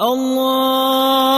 الله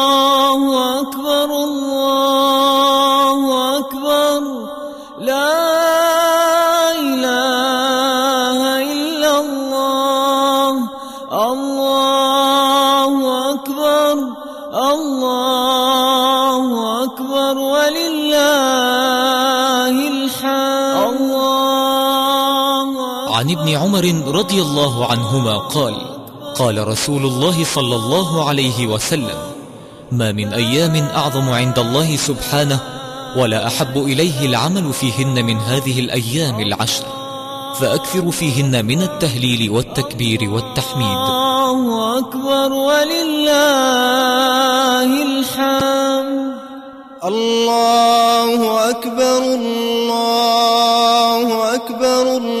عمر رضي الله عنهما قال قال رسول الله صلى الله عليه وسلم ما من أيام أعظم عند الله سبحانه ولا أحب إليه العمل فيهن من هذه الأيام العشر فأكثر فيهن من التهليل والتكبير والتحميد. الله أكبر ولله الحمد. الله أكبر الله أكبر الله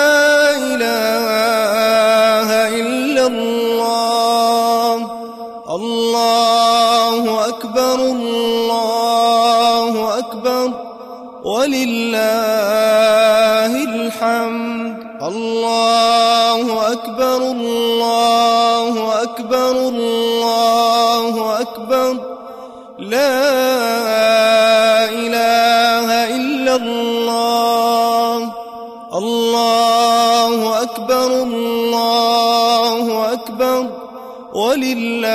ولله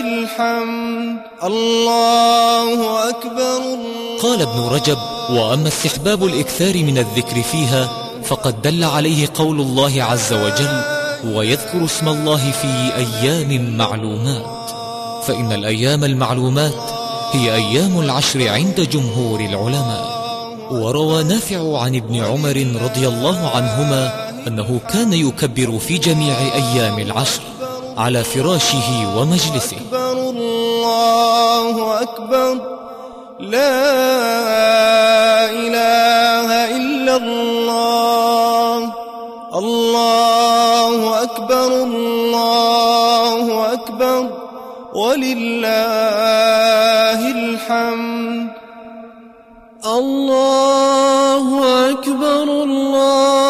الحمد. الله أكبر قال ابن رجب وأما استحباب الإكثار من الذكر فيها فقد دل عليه قول الله عز وجل ويذكر اسم الله في أيام معلومات. فإن الأيام المعلومات هي أيام العشر عند جمهور العلماء. وروى نافع عن ابن عمر رضي الله عنهما أنه كان يكبر في جميع أيام العشر. على فراشه ومجلسه. أكبر الله أكبر. لا إله إلا الله. الله أكبر الله أكبر. ولله الحمد. الله أكبر الله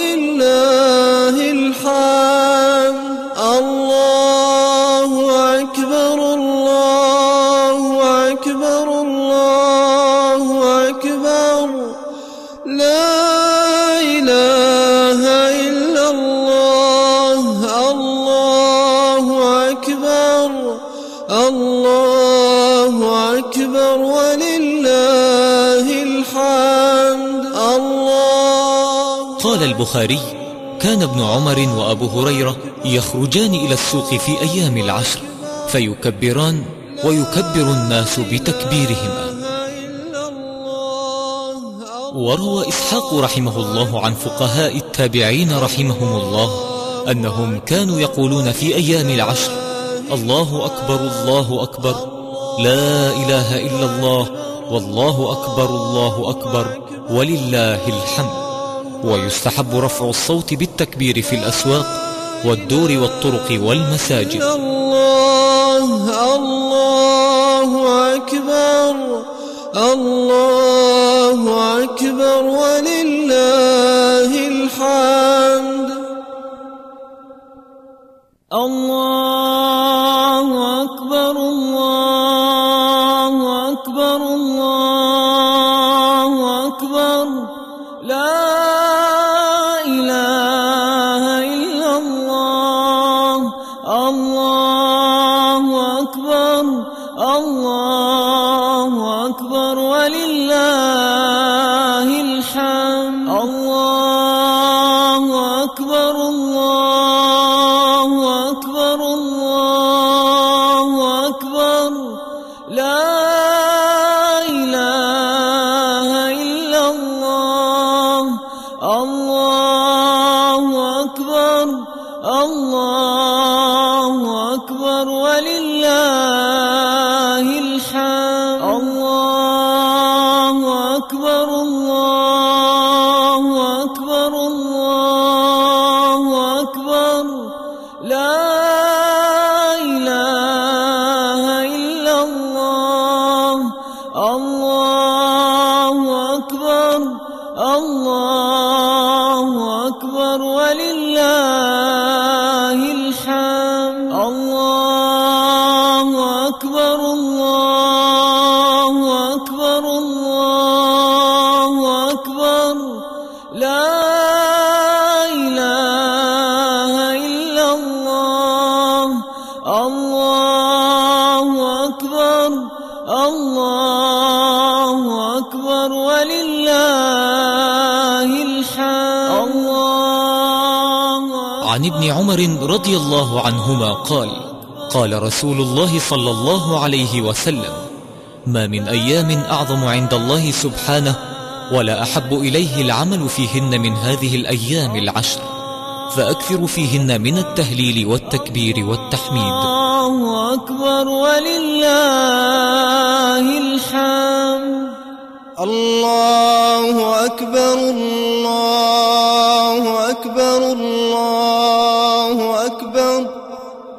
أكبر قال البخاري كان ابن عمر وأبو هريرة يخرجان إلى السوق في أيام العشر فيكبران ويكبر الناس بتكبيرهما. وروى إسحاق رحمه الله عن فقهاء التابعين رحمهم الله أنهم كانوا يقولون في أيام العشر الله أكبر الله أكبر لا إله إلا الله والله أكبر الله أكبر ولله الحمد. ويستحب رفع الصوت بالتكبير في الأسواق والدور والطرق والمساجد. الله الله أكبر الله أكبر ولله الحمد. الله الله. عن ابن عمر رضي الله عنهما قال قال رسول الله صلى الله عليه وسلم ما من أيام أعظم عند الله سبحانه ولا أحب إليه العمل فيهن من هذه الأيام العشر فأكثر فيهن من التهليل والتكبير والتحميد. الله أكبر ولله الحمد. الله أكبر الله أكبر الله أكبر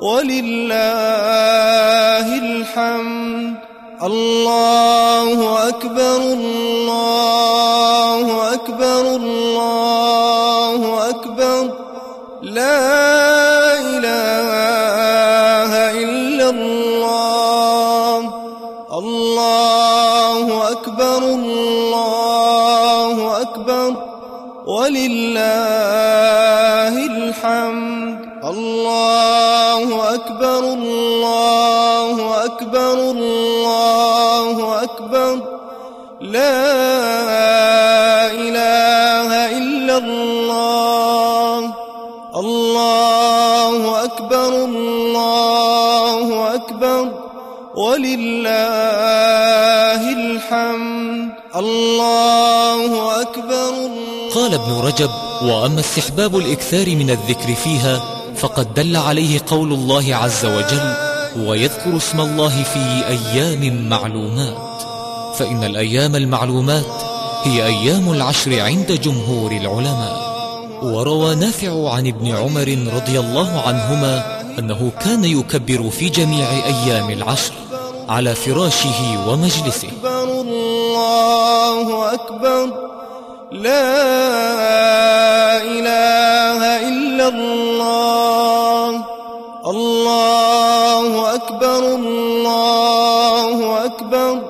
ولله الحمد. الله أكبر الله الله. الله أكبر الله أكبر. ولله الحمد. الله أكبر قال ابن رجب وأما استحباب الإكثار من الذكر فيها فقد دل عليه قول الله عز وجل ويذكر اسم الله في أيام معلومات. فإن الأيام المعلومات هي أيام العشر عند جمهور العلماء. وروى نافع عن ابن عمر رضي الله عنهما أنه كان يكبر في جميع أيام العشر على فراشه ومجلسه. أكبر الله أكبر. لا إله إلا الله. الله أكبر الله أكبر.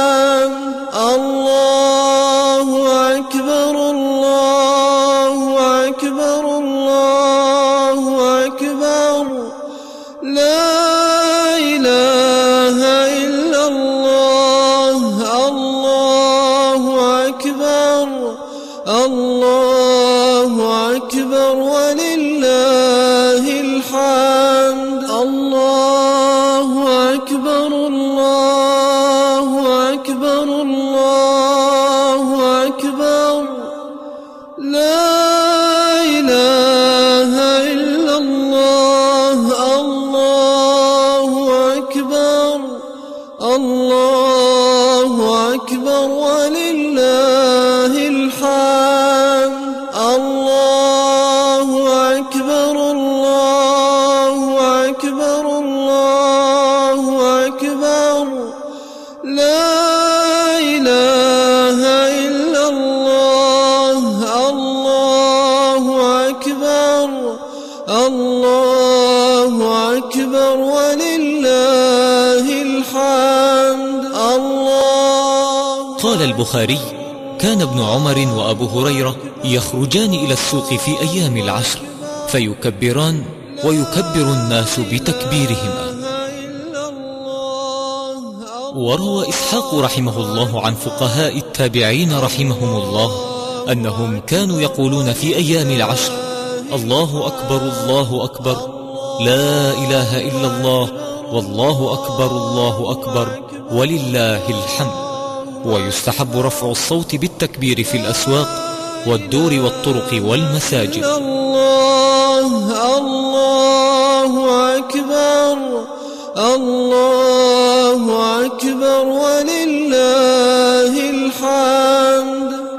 قال البخاري كان ابن عمر وأبو هريرة يخرجان إلى السوق في أيام العشر فيكبران ويكبر الناس بتكبيرهما. وروى إسحاق رحمه الله عن فقهاء التابعين رحمهم الله أنهم كانوا يقولون في أيام العشر الله أكبر الله أكبر لا إله إلا الله والله أكبر الله أكبر ولله الحمد. ويستحب رفع الصوت بالتكبير في الأسواق والدور والطرق والمساجد. الله الله أكبر الله أكبر ولله الحمد.